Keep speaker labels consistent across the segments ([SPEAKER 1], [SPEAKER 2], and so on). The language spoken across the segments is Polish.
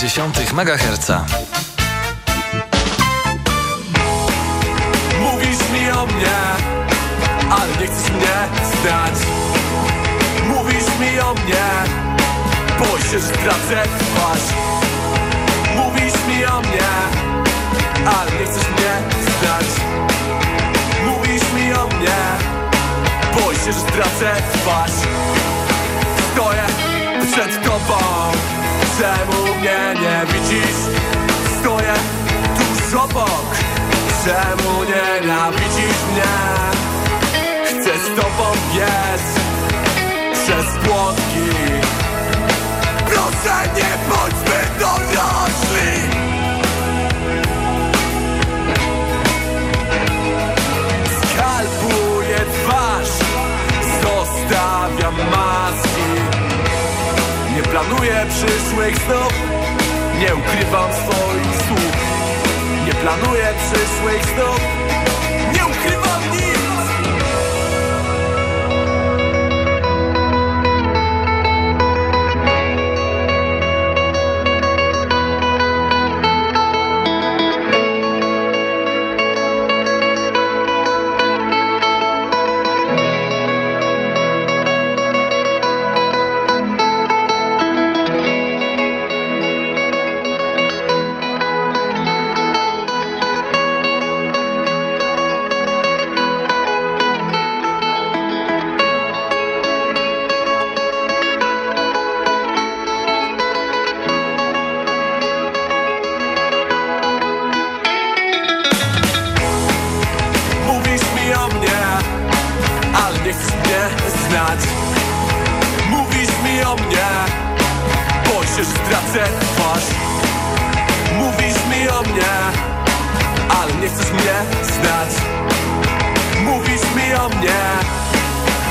[SPEAKER 1] 98,6 MHz.
[SPEAKER 2] Mówisz mi o mnie, ale nie chcesz mnie znać. Mówisz mi o mnie, boję się, że stracę twarz. Mówisz mi o mnie, ale nie chcesz mnie znać. Mówisz mi o mnie, boję się, że stracę twarz. Stoję przed tobą, czemu mnie nie widzisz? Stoję tuż obok, czemu nienawidzisz mnie? Chcę z tobą biec przez płotki. Proszę nie bądźmy dorośli. Skalpuję twarz, zostawiam maski Nie planuję przyszłych snów Nie ukrywam swoich słów. Nie planuję przyszłych snów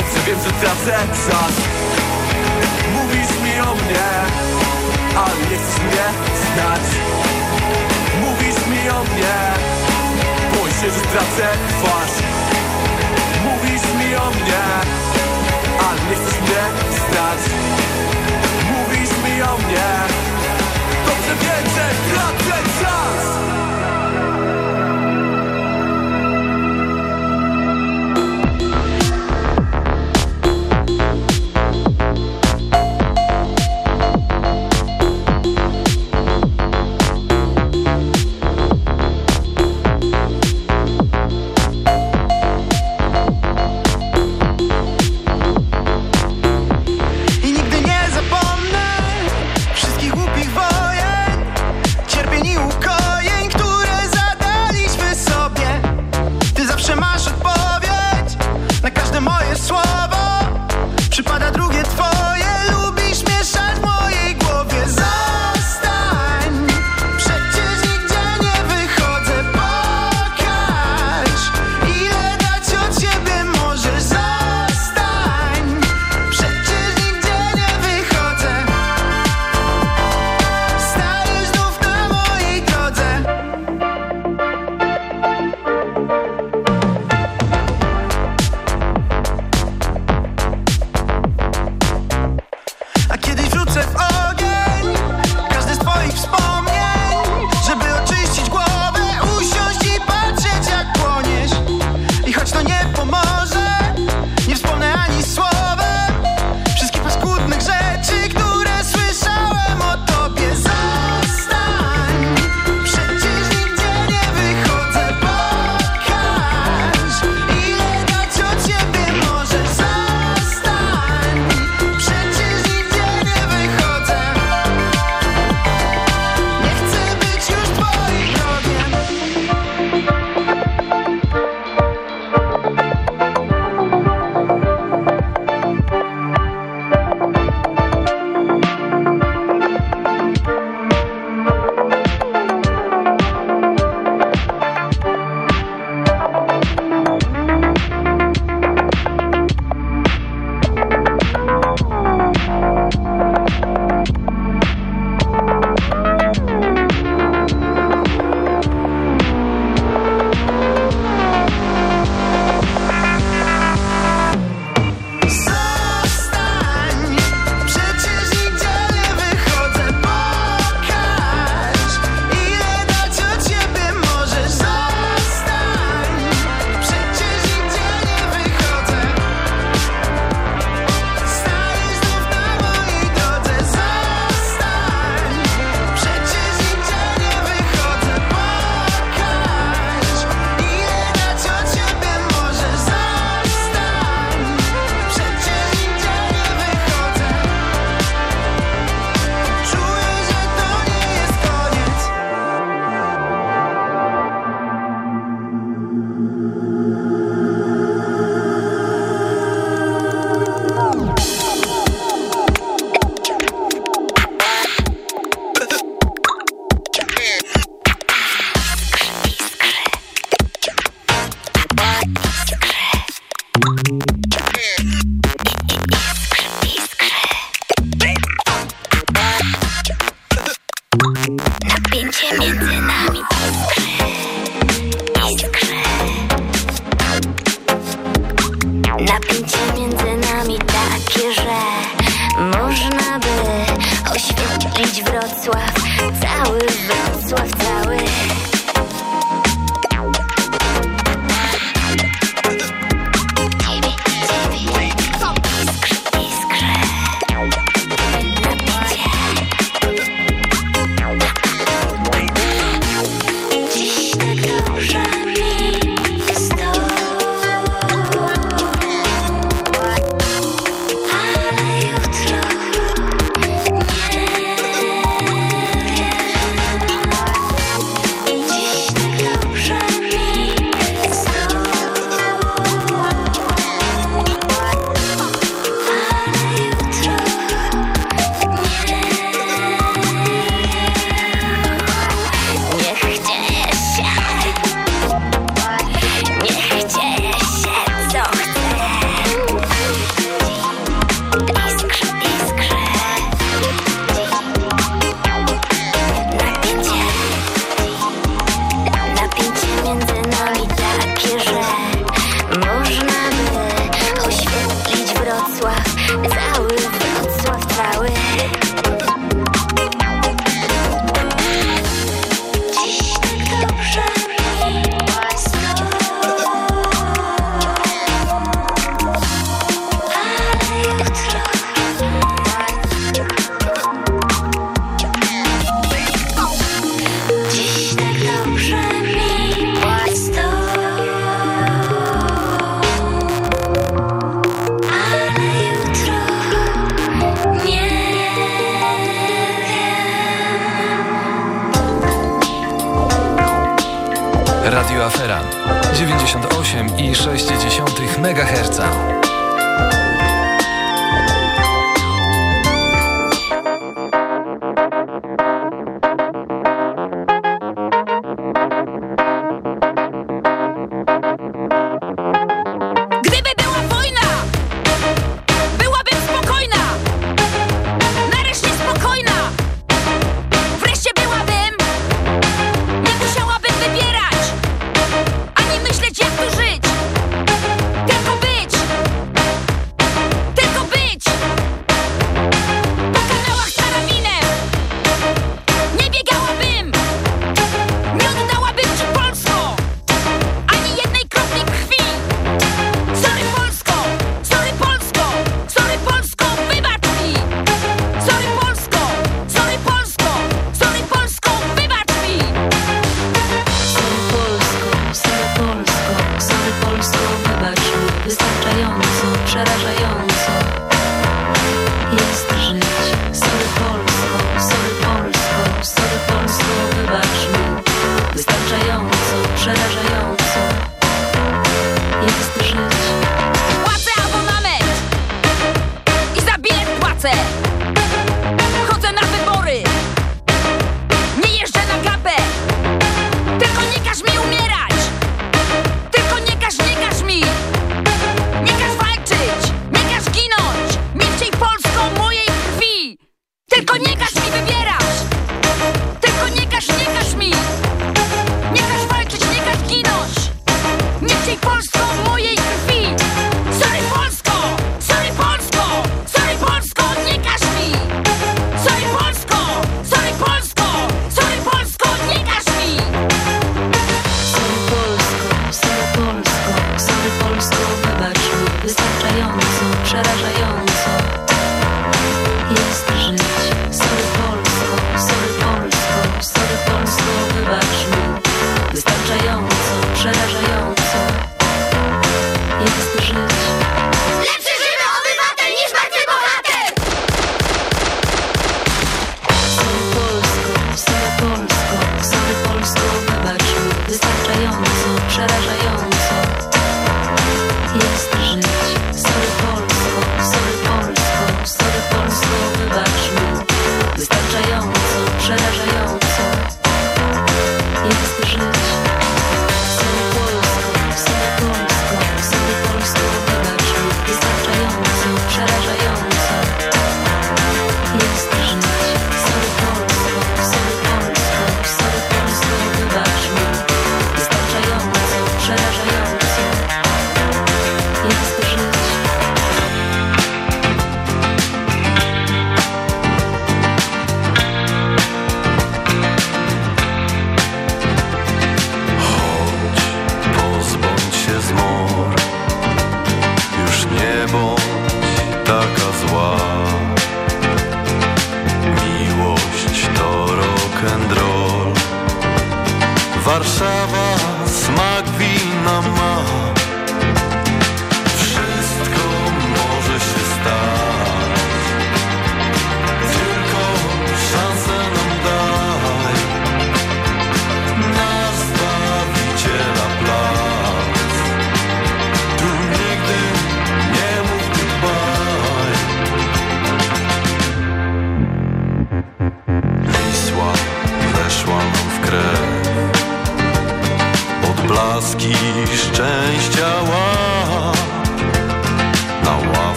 [SPEAKER 2] dobrze wiem, że tracę czas. Mówisz mi o mnie, ale nie chcesz mnie znać. Mówisz mi o mnie Boję się, że stracę twarz. Mówisz mi o mnie Ale nie chcesz mnie znać. Mówisz mi o mnie Dobrze wiem, że tracę czas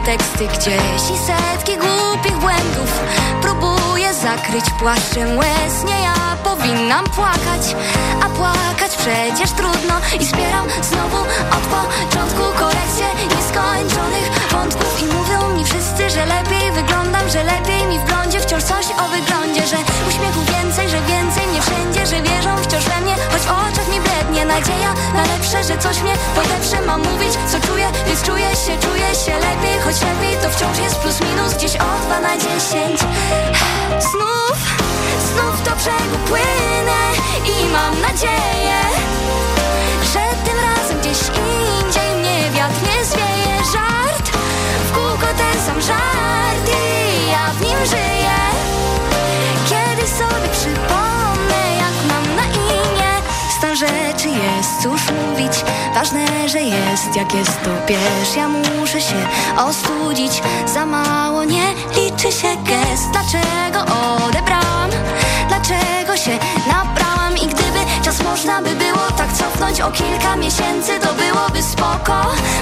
[SPEAKER 3] teksty gdzieś i setki głupich błędów. Zakryć płaszczem łez, nie ja powinnam płakać, a płakać przecież trudno. I zbieram znowu od początku kolekcję nieskończonych wątków. I mówią mi wszyscy, że lepiej wyglądam, że lepiej mi w blondzie wciąż coś o wyglądzie, że uśmiechu więcej, że więcej mnie wszędzie, że wierzą wciąż we mnie, choć w oczach mi blednie nadzieja na lepsze, że coś mnie podeprze, mam mówić. Co czuję, więc czuję się, czuję się lepiej, choć lepiej to wciąż jest plus minus gdzieś o 2 na 10 Znów, znów do brzegu płynę i mam nadzieję, że tym razem gdzieś indziej mnie wiatr nie zwieje. Żart w kółko ten sam żart i ja w nim żyję. Kiedy sobie przypomnę rzeczy jest, cóż mówić. Ważne, że jest, jak jest to bierz Ja muszę się ostudzić. Za mało nie liczy się gest. Dlaczego odebrałam? Dlaczego się nabrałam? I gdyby czas można by było tak cofnąć O kilka miesięcy to byłoby spoko.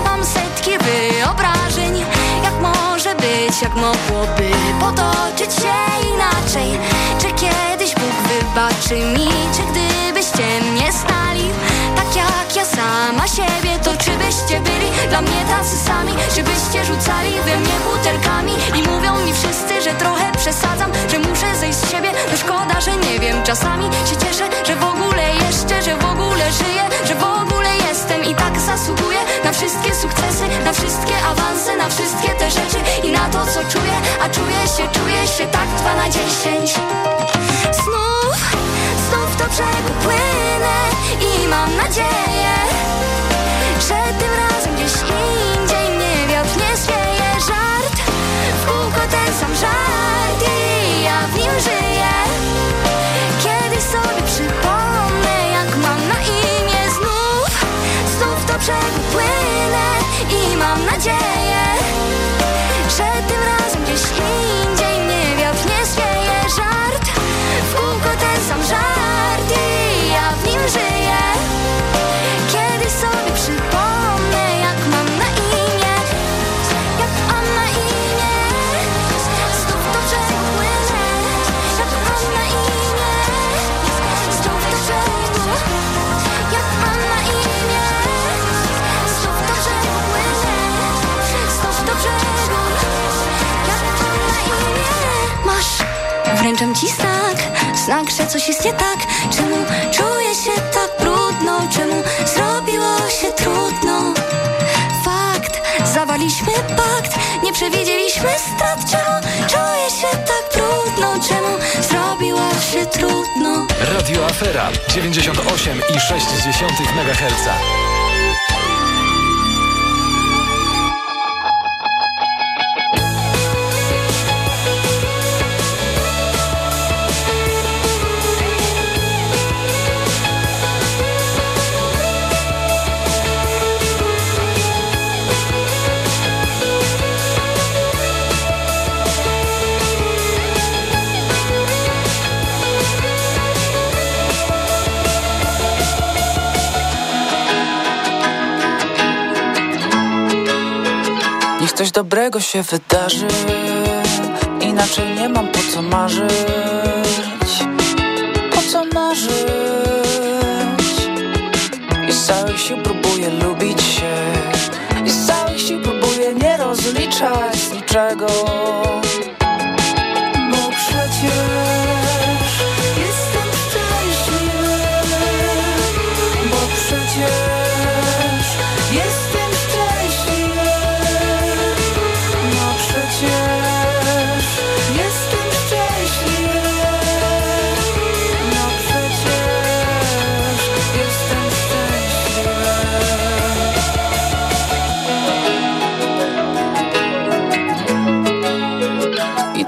[SPEAKER 3] Mam setki wyobrażeń Jak może być, jak mogłoby. Potoczyć się inaczej. Czy kiedyś Bóg wybaczy mi? Czy gdybyście mnie stali Tak jak ja sama siebie To czy byście byli dla mnie tacy sami Czy byście rzucali we mnie butelkami I mówią mi wszyscy, że trochę przesadzam Że muszę zejść z siebie No szkoda, że nie wiem Czasami się cieszę, że w ogóle jeszcze Że w ogóle żyję, że w ogóle jestem I tak zasługuję na wszystkie sukcesy Na wszystkie awanse, na wszystkie te rzeczy I na to co czuję, a czuję się, czuję się tak dwa na dziesięć. Znów, znów do brzegu płynę I mam nadzieję, shake Wręczam ci znak, znak, że coś jest nie tak Czemu czuję się tak brudno? Czemu zrobiło się trudno? Fakt, zawaliśmy pakt Nie przewidzieliśmy strat Czemu czuję się tak brudno? Czemu zrobiło się trudno?
[SPEAKER 1] Radio Afera 98,6 MHz.
[SPEAKER 4] Coś dobrego się wydarzy. Inaczej nie mam po co marzyć. Po co marzyć? I z całych sił próbuję lubić się. I z całych sił próbuję nie rozliczać z niczego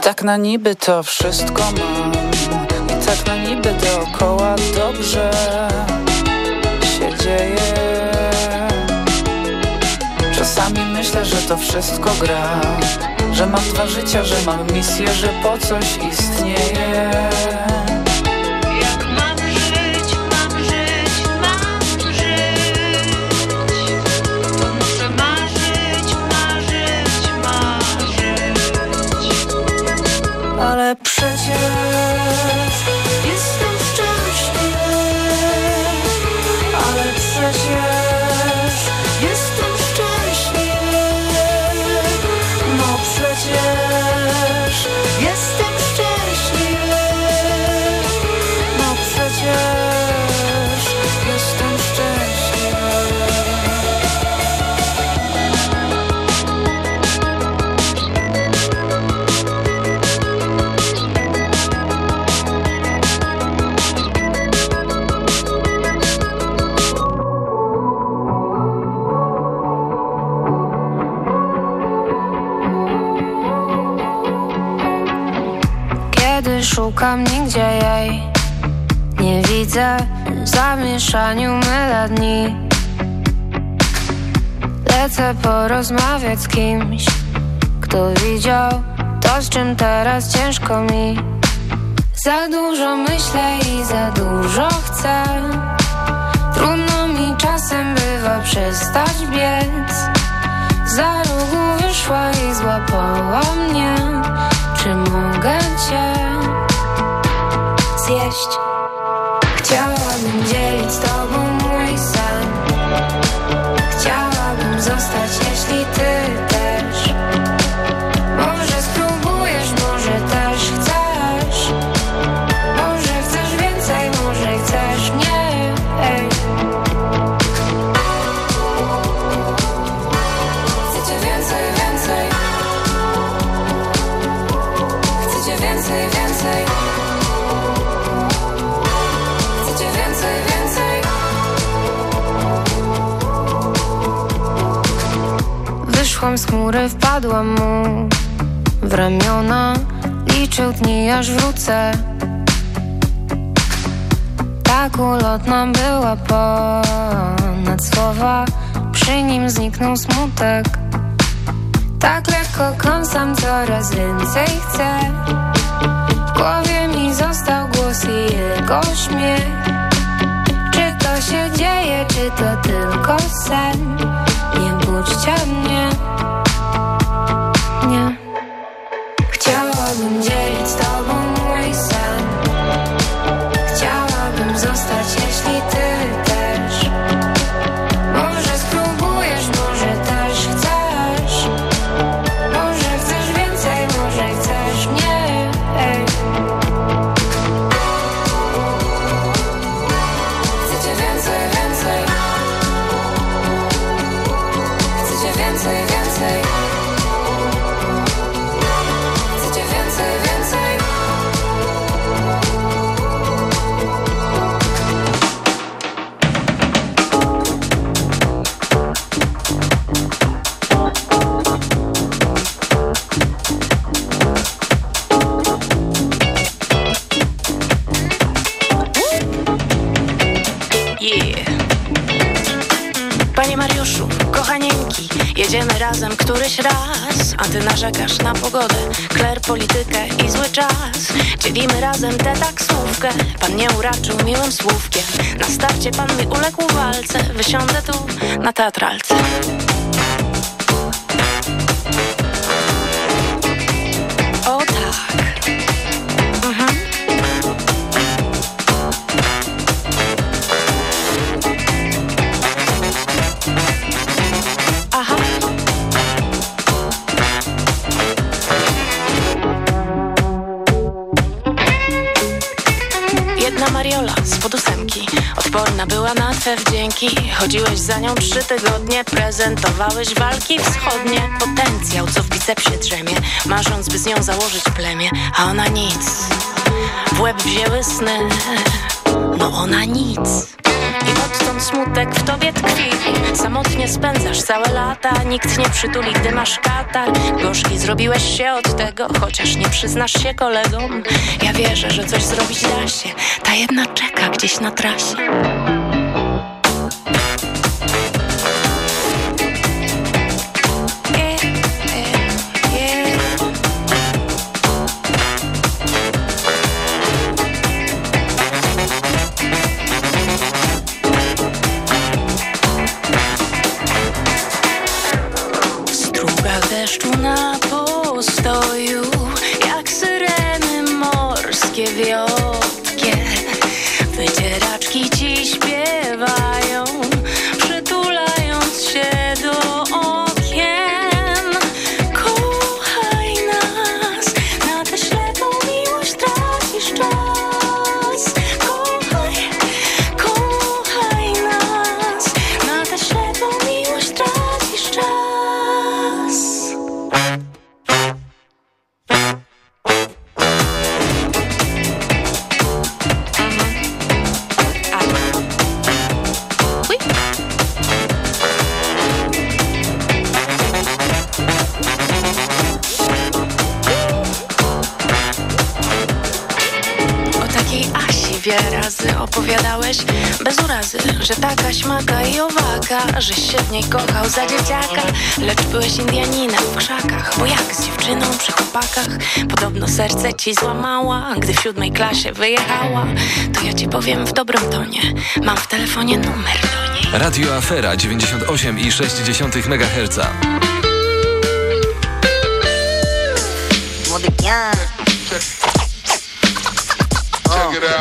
[SPEAKER 4] tak na niby to wszystko mam. I tak na niby dookoła dobrze się dzieje. Czasami myślę, że to wszystko gra. Że mam dwa życia, że mam misję, że po coś istnieje Ale
[SPEAKER 5] szukam nigdzie jej. Nie widzę w zamieszaniu mylę dni Lecę porozmawiać z kimś Kto widział to, z czym teraz ciężko mi. Za dużo myślę i za dużo chcę. Trudno mi czasem bywa przestać biec. Za rogu wyszła i złapała mnie. Czy mogę cię zjeść? Chciałabym dzielić z tobą mój sen Chciałabym zostać, Wyszłam z chmury, wpadłam mu w ramiona Liczył dni, aż wrócę. Tak ulotna była ponad słowa Przy nim zniknął smutek. Tak lekko kąsam, coraz więcej chcę. W głowie mi został głos i jego śmiech. Czy to się dzieje, czy to tylko sen? Nie budźcie mnie
[SPEAKER 6] słówkiem. Na starcie pan mi uległ walce, wysiądę tu na teatralce. Była na twe wdzięki Chodziłeś za nią trzy tygodnie Prezentowałeś walki wschodnie. Potencjał, co w bicepsie drzemie Marząc, by z nią założyć plemię. A ona nic. W łeb wzięły sny. No ona nic. I odtąd smutek w tobie tkwi. Samotnie spędzasz całe lata Nikt nie przytuli, gdy masz katar. Gorzki zrobiłeś się od tego Chociaż nie przyznasz się kolegom. Ja wierzę, że coś zrobić da się. Ta jedna czeka gdzieś na trasie serce ci złamała Gdy w siódmej klasie wyjechała To ja ci powiem w dobrym tonie Mam w telefonie numer do niej
[SPEAKER 1] Radio Afera 98,6 MHz.
[SPEAKER 7] Młody pian.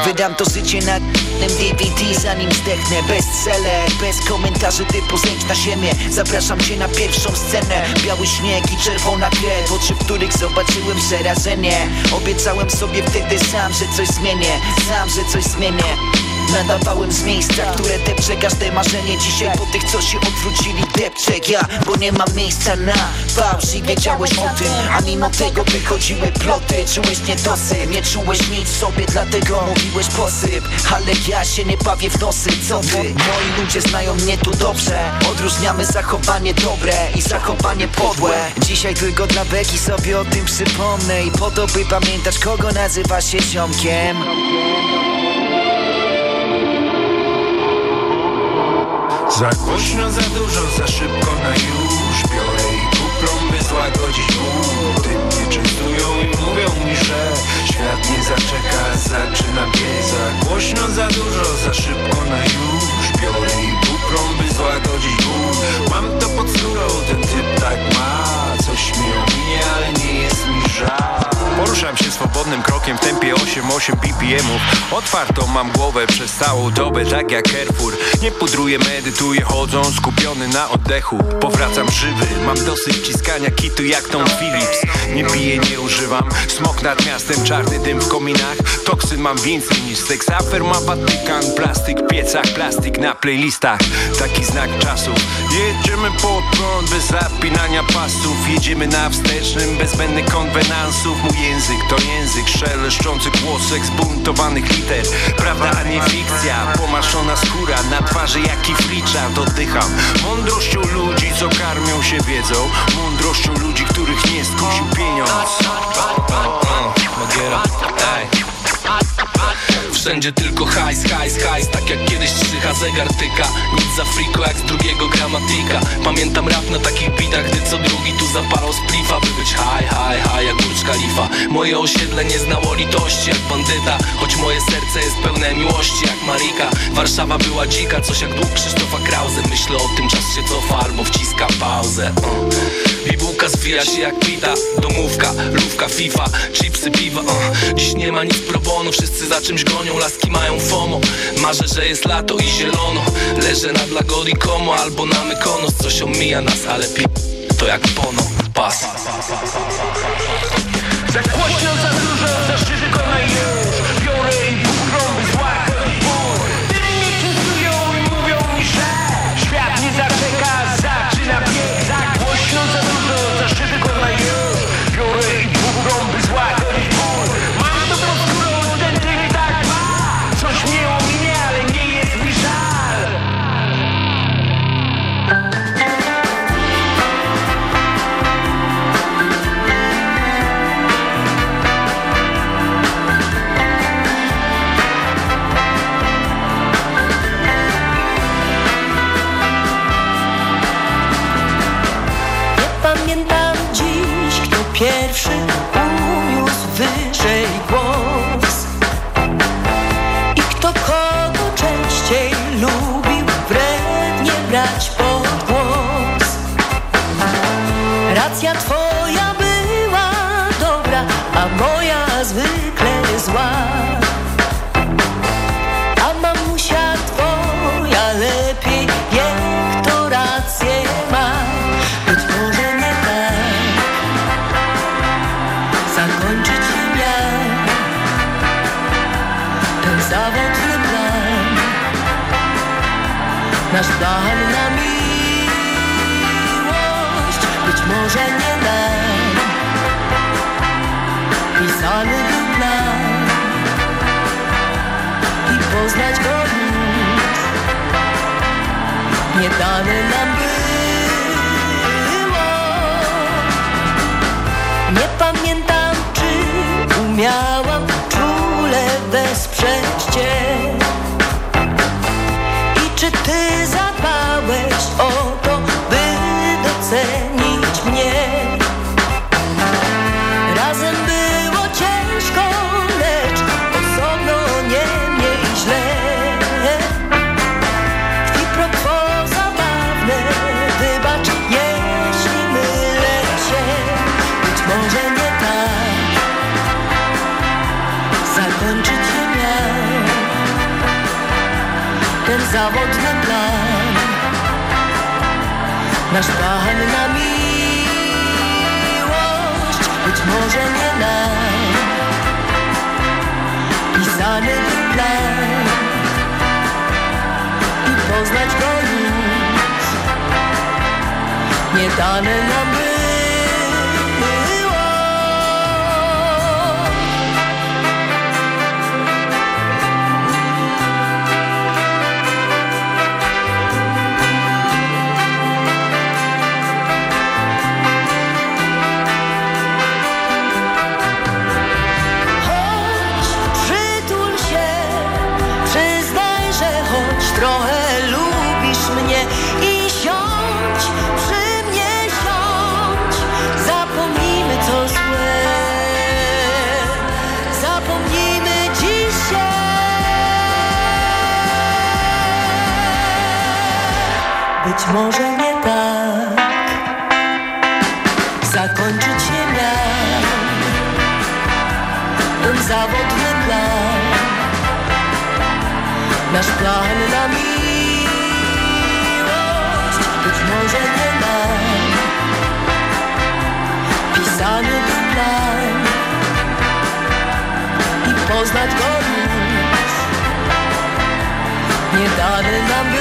[SPEAKER 7] Wydam to życie na DVD zanim zdechnę. Bestseller, bez komentarzy typu zęć na ziemię. Zapraszam cię na pierwszą scenę. Biały śnieg i czerwona krew. Oczy, w których zobaczyłem przerażenie. Obiecałem sobie wtedy sam, że coś zmienię. Sam, że coś zmienię Nadawałem z miejsca, które depcze każde marzenie. Dzisiaj po tych, co się odwrócili depczę ja Bo nie mam miejsca na fałsz i wiedziałeś o tym A mimo tego wychodziły ploty. Czułeś niedosyt, nie czułeś nic sobie Dlatego mówiłeś posyp. Ale ja się nie bawię w nosy, co ty? Moi ludzie znają mnie tu dobrze. Odróżniamy zachowanie dobre i zachowanie podłe. Dzisiaj tylko dla beki sobie o tym przypomnę I po to by pamiętać kogo nazywa się ziomkiem
[SPEAKER 8] Za głośno, za dużo, za szybko na już. Biorę i kuplą, by złagodzić ból Tym mnie częstują i mówią mi, że Świat nie zaczeka, zaczyna biec. Za głośno, za dużo, za szybko na już. Biorę i kuplą, by złagodzić ból Mam to pod skórą, ten typ tak ma Coś mi ominie, ale nie jest mi żal.
[SPEAKER 9] Poruszam się swobodnym krokiem w tempie 8-8 BPM-ów Otwartą mam głowę przez całą dobę, tak jak Carrefour. Nie pudruję, medytuję, chodzą skupiony na oddechu. Powracam żywy, mam dosyć ciskania kitu jak Tom Phillips. Nie piję, nie używam, smok nad miastem, czarny dym w kominach. Toksyn mam więcej niż seks, ma Watykan Plastik w piecach, plastik na playlistach. Taki znak czasów Jedziemy pod prąd bez zapinania pasów Jedziemy na wstecznym, bez zbędnych konwenansów. Mój język to język szeleszczący głosek zbuntowanych liter. Prawda, a nie fikcja, pomaszona skóra Na twarzy jak i Richard oddycham. Mądrością ludzi, co karmią się wiedzą. Mądrością ludzi, których nie skusił pieniądz. Magiera,
[SPEAKER 10] Wszędzie tylko hajs, hajs, hajs Tak jak kiedyś trzycha zegar tyka. Nic za friko jak z drugiego gramatika. Pamiętam rap na takich bitach Gdy co drugi tu zapalał splifa By być haj, haj, haj jak Burcz Khalifa. Moje osiedle nie znało litości jak bandyta Choć moje serce jest pełne miłości jak Marika. Warszawa była dzika, coś jak dług Krzysztofa Krause. Myślę o tym, czas się cofa albo wciska pauzę. Uh. Bibułka zwija się jak pita Domówka, lówka, FIFA, chipsy, piwa uh. Dziś nie ma nic pro wszyscy za czymś gonią Laski mają FOMO, marzę, że jest lato i zielono. Leżę nad Lagodi Como albo na Mykonos. Coś omija nas, ale pi... to jak pono, pas.
[SPEAKER 8] Za za dużo, za szybko na
[SPEAKER 11] twoja była dobra, a moja zwykle zła. A mamusia twoja lepiej wie, kto rację ma Być może nie tak. Zakończyć się miał Ten zawodny plan. Nasz plan na miłość. Być może nie I poznać go już Nie dane nam było. Nie pamiętam, czy umiałam czule wesprzeć Cię. I czy Ty zadbałeś o to, by docenić mnie Ten zawodny plan. Nasz plan na miłość Być może nie nam Pisany był plan. I poznać go już. Nie dane nam było Plan na miłość Być może nie nam Pisany był plan I poznać go już. Nie dane nam było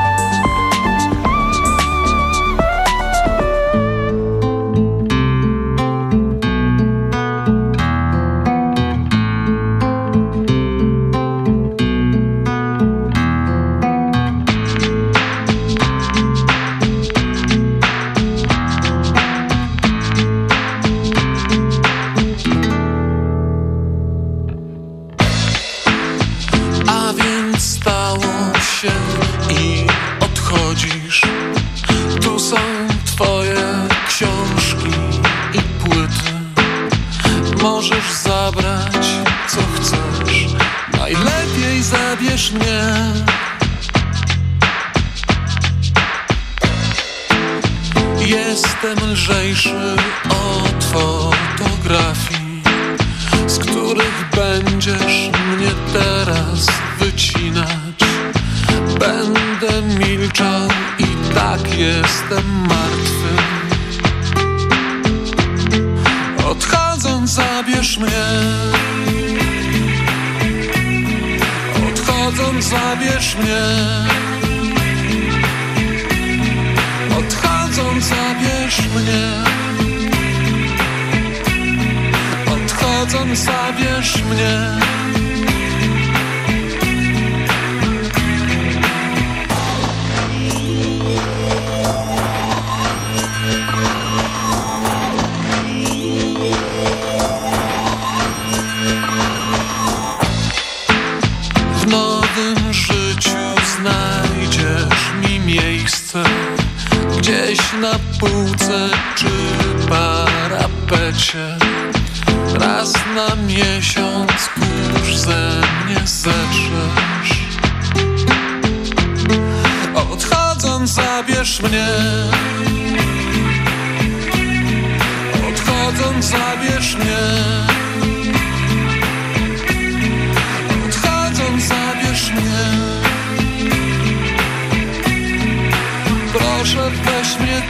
[SPEAKER 12] na półce czy parapecie. Raz na miesiąc kurz ze mnie zetrzesz Odchodząc zabierz mnie. Odchodząc zabierz mnie. Proszę mnie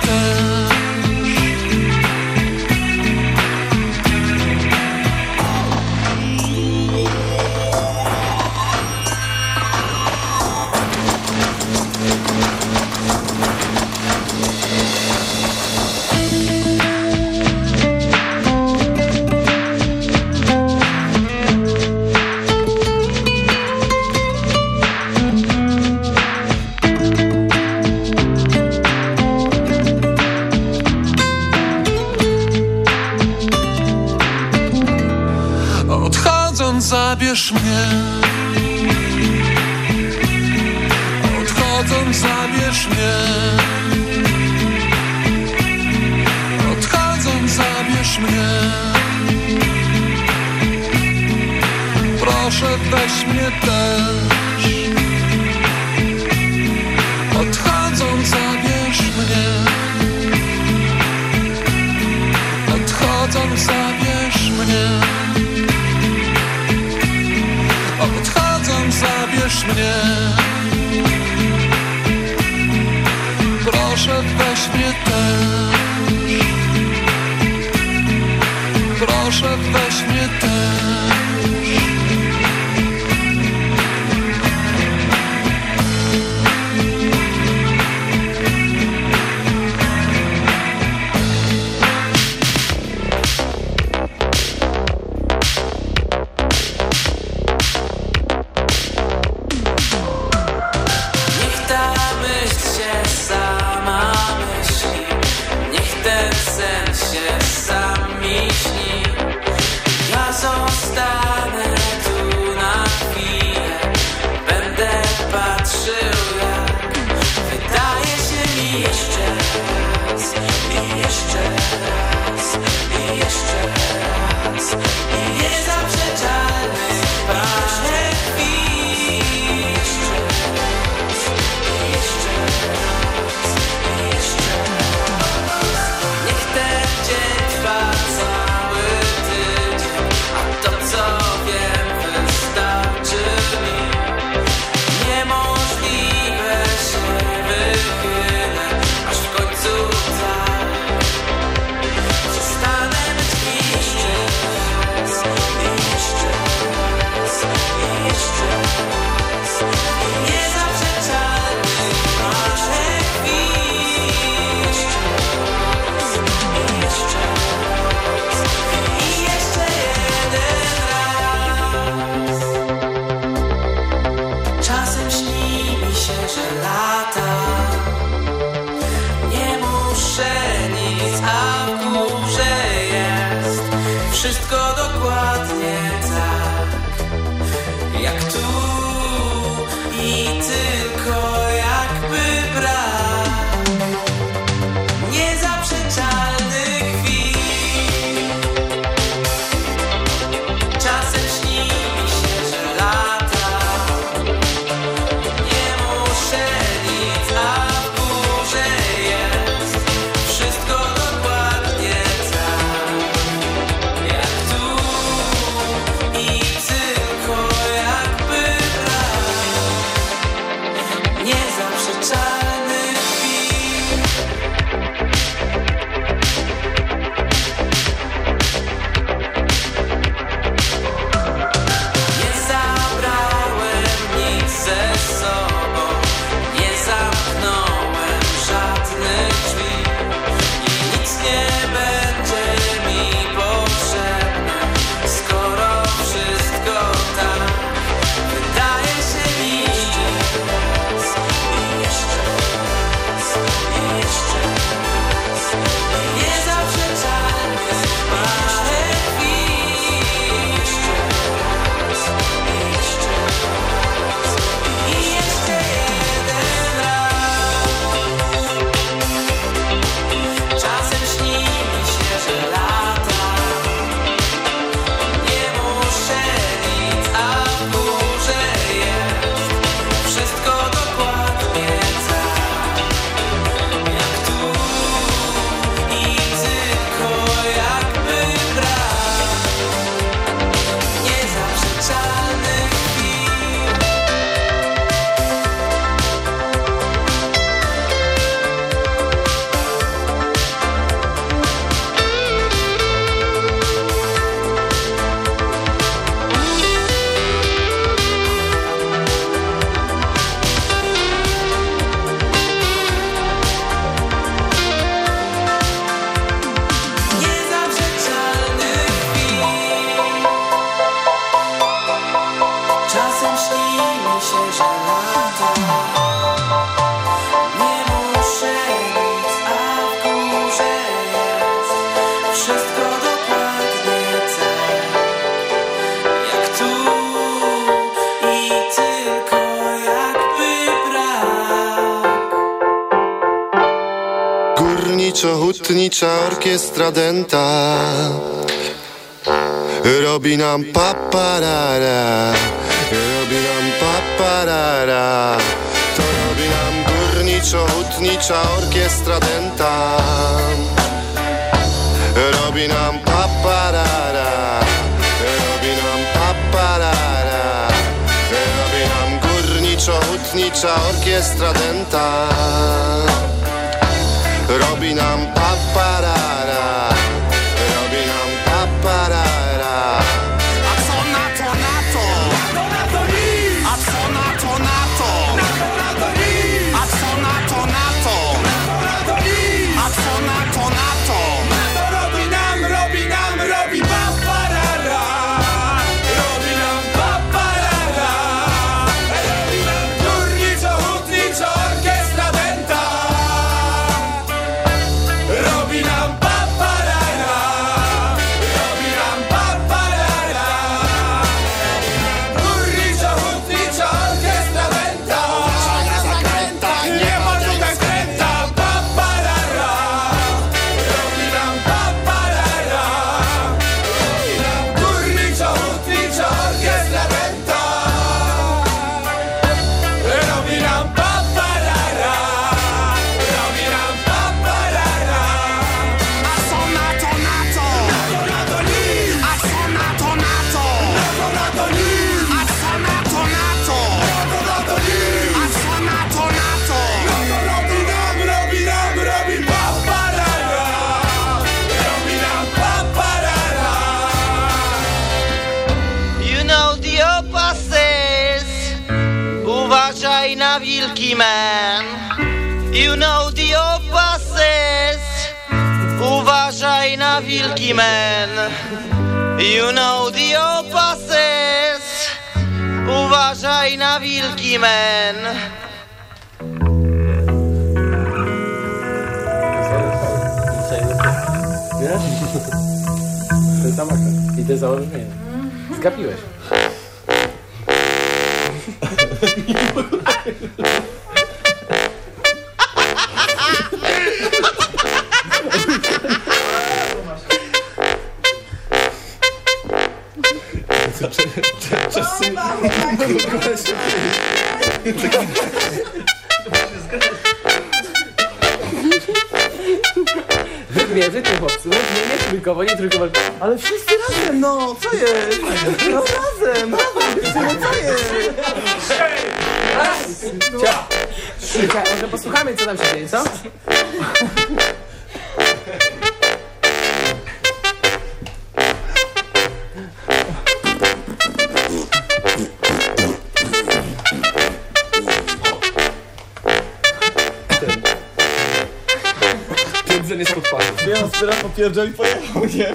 [SPEAKER 13] stradenta. Robi nam paparara. Robi nam paparara. To robi nam górniczo-hutnicza orkiestra denta. Robi nam paparara. Robi nam paparara. Robi nam górniczo-hutnicza orkiestra denta. Robi nam paparara.
[SPEAKER 14] man You know the opasses Uważaj na wilki, man
[SPEAKER 15] To jest. I to jest założenie. Ty prze, prze, czasy... Kurwa, się Nie, wytnie chłopcy, no, nie, nie trójkowo, nie trójkowo, ale wszyscy razem, no, co jest? No razem, razem, no co jest? Raz, dwa, trzy. Posłuchamy, co tam się dzieje, co?
[SPEAKER 16] Wziąłem spyra, popierdział i pojechał, nie?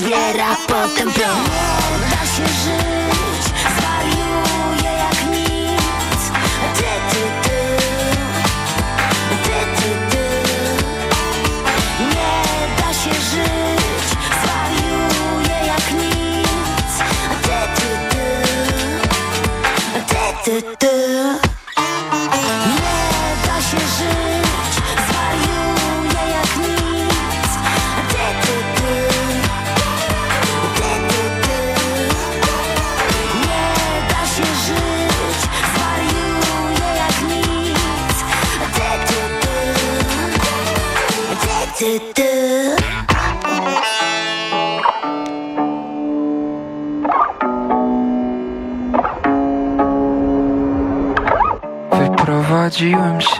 [SPEAKER 17] Tam Zbiera potem pion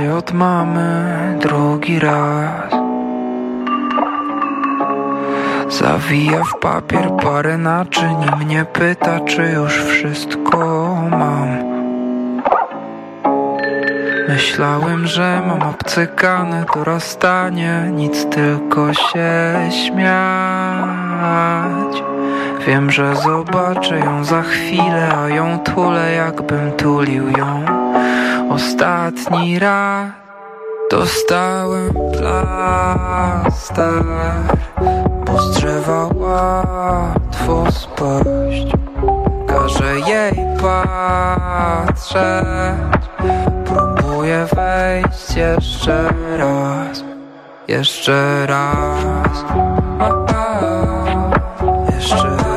[SPEAKER 17] się
[SPEAKER 18] od mamy drugi raz. Zawija w papier parę naczyń i mnie pyta, czy już wszystko mam. Myślałem, że mam obcykane dorastanie Nic tylko się śmiać. Wiem, że zobaczę ją za chwilę A ją tulę, jakbym tulił ją Ostatni raz Dostałem plaster. Bo z drzewa łatwo spaść Każę jej patrzeć. Próbuję wejść jeszcze raz. Jeszcze raz. Jeszcze raz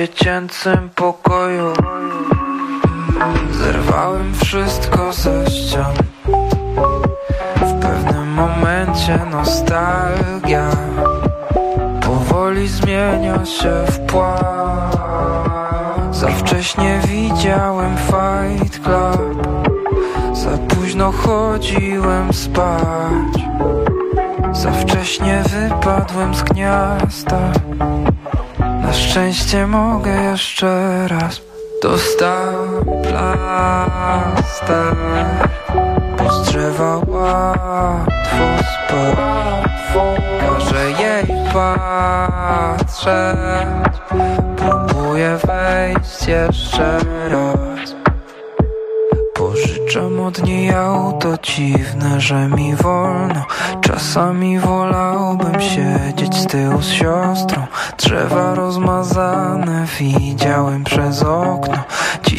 [SPEAKER 18] dziecięcym pokoju. Zerwałem wszystko ze ścian. W pewnym momencie nostalgia Powoli zmienia się w płacz. Za wcześnie widziałem Fight Club. Za późno chodziłem spać. Za wcześnie wypadłem z gniazda Na szczęście mogę jeszcze raz. Dostałem plaster. Bo z drzewa łatwo spać Każę jej patrzeć. Próbuję wejść jeszcze raz Pożyczę Odjeżdżam od niej auto dziwne, że mi wolno. Czasami wolałbym siedzieć z tyłu z siostrą. Drzewa rozmazane widziałem przez okno. Dziś